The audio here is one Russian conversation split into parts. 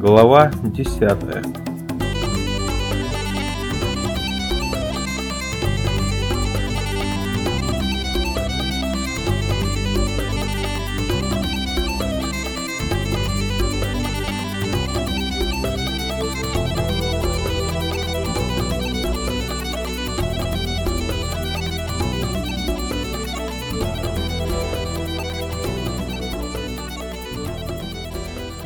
Глава десятая.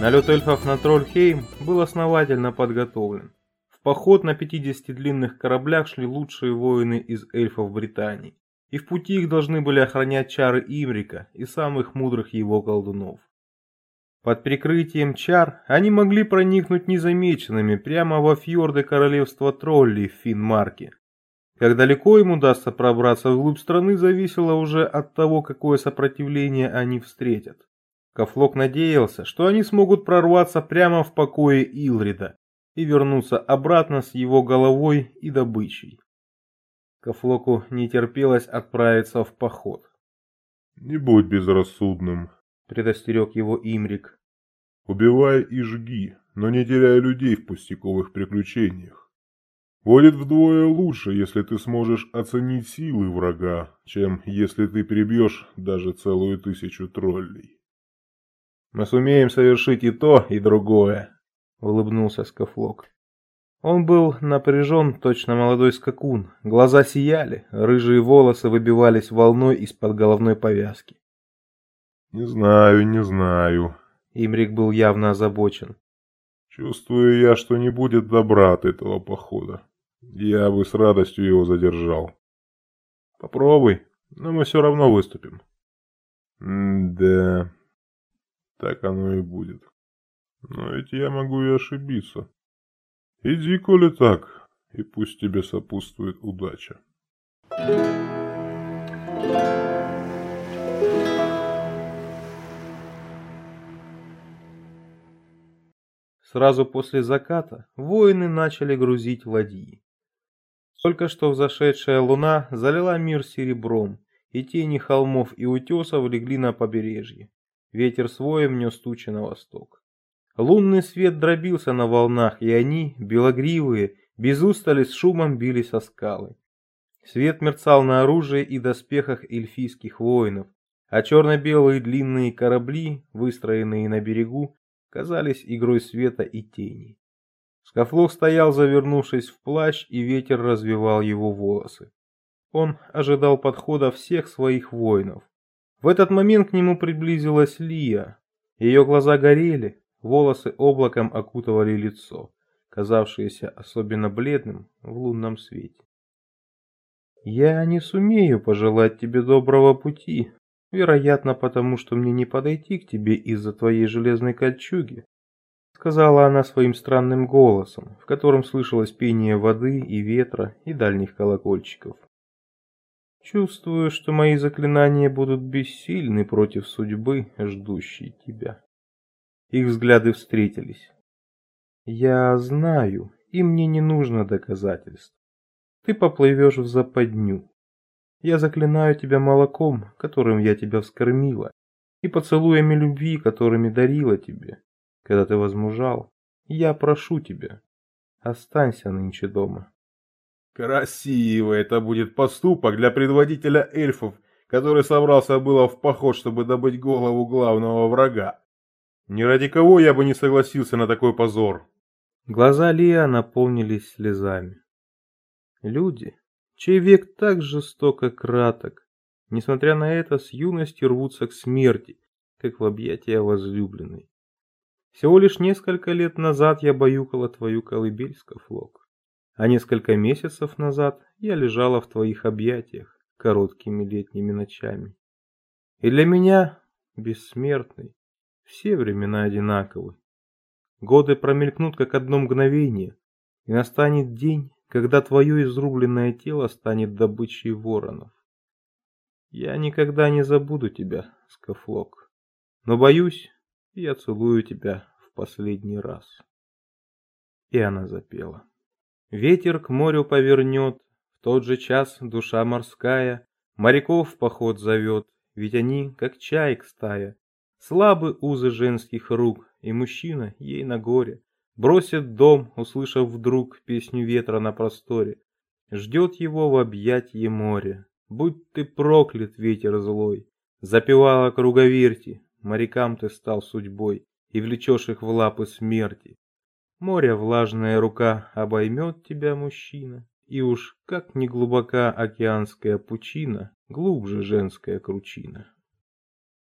Налет эльфов на Трольхейм был основательно подготовлен. В поход на 50 длинных кораблях шли лучшие воины из эльфов Британии, и в пути их должны были охранять чары Имрика и самых мудрых его колдунов. Под прикрытием чар они могли проникнуть незамеченными прямо во фьорды королевства троллей в Финмарке. Как далеко им удастся пробраться вглубь страны, зависело уже от того, какое сопротивление они встретят. Кафлок надеялся, что они смогут прорваться прямо в покое Илрида и вернуться обратно с его головой и добычей. Кафлоку не терпелось отправиться в поход. «Не будь безрассудным», — предостерег его Имрик. «Убивай и жги, но не теряй людей в пустяковых приключениях. Будет вдвое лучше, если ты сможешь оценить силы врага, чем если ты перебьешь даже целую тысячу троллей». Мы сумеем совершить и то, и другое, улыбнулся Скафлок. Он был напряжен, точно молодой скакун. Глаза сияли, рыжие волосы выбивались волной из-под головной повязки. Не знаю, не знаю. Имрик был явно озабочен. Чувствую я, что не будет добра от этого похода. Я бы с радостью его задержал. Попробуй, но мы все равно выступим. М да, так оно и будет. Но ведь я могу и ошибиться. Иди, коли так, и пусть тебе сопутствует удача. Сразу после заката воины начали грузить ладьи. Только что взошедшая луна залила мир серебром, и тени холмов и утесов легли на побережье. Ветер своим нес тучи на восток. Лунный свет дробился на волнах, и они, белогривые, без устали с шумом бились о скалы. Свет мерцал на оружии и доспехах эльфийских воинов, а черно-белые длинные корабли, выстроенные на берегу, казались игрой света и тени. Скафлок стоял, завернувшись в плащ, и ветер развивал его волосы. Он ожидал подхода всех своих воинов. В этот момент к нему приблизилась Лия. Ее глаза горели, волосы облаком окутывали лицо, казавшееся особенно бледным в лунном свете. «Я не сумею пожелать тебе доброго пути, вероятно, потому что мне не подойти к тебе из-за твоей железной кольчуги», сказала она своим странным голосом, в котором слышалось пение воды и ветра и дальних колокольчиков. Чувствую, что мои заклинания будут бессильны против судьбы, ждущей тебя. Их взгляды встретились. Я знаю, и мне не нужно доказательств. Ты поплывешь в западню. Я заклинаю тебя молоком, которым я тебя вскормила, и поцелуями любви, которыми дарила тебе, когда ты возмужал. Я прошу тебя, останься нынче дома. Красиво это будет поступок для предводителя эльфов, который собрался было в поход, чтобы добыть голову главного врага. Ни ради кого я бы не согласился на такой позор. Глаза Лиа наполнились слезами. Люди, чей век так жестоко краток, несмотря на это, с юности рвутся к смерти, как в объятия возлюбленной. Всего лишь несколько лет назад я баюкала твою колыбель, Скафлок а несколько месяцев назад я лежала в твоих объятиях короткими летними ночами. И для меня, бессмертный, все времена одинаковы. Годы промелькнут как одно мгновение, и настанет день, когда твое изрубленное тело станет добычей воронов. Я никогда не забуду тебя, Скафлок, но боюсь, я целую тебя в последний раз. И она запела. Ветер к морю повернет, в тот же час душа морская Моряков в поход зовет, ведь они, как чаек стая, Слабы узы женских рук, и мужчина ей на горе. Бросит дом, услышав вдруг песню ветра на просторе. Ждет его в объятье море. Будь ты проклят, ветер злой. Запевала круговерти, морякам ты стал судьбой И влечешь их в лапы смерти. Море влажная рука обоймет тебя, мужчина, И уж как не глубока океанская пучина, Глубже женская кручина.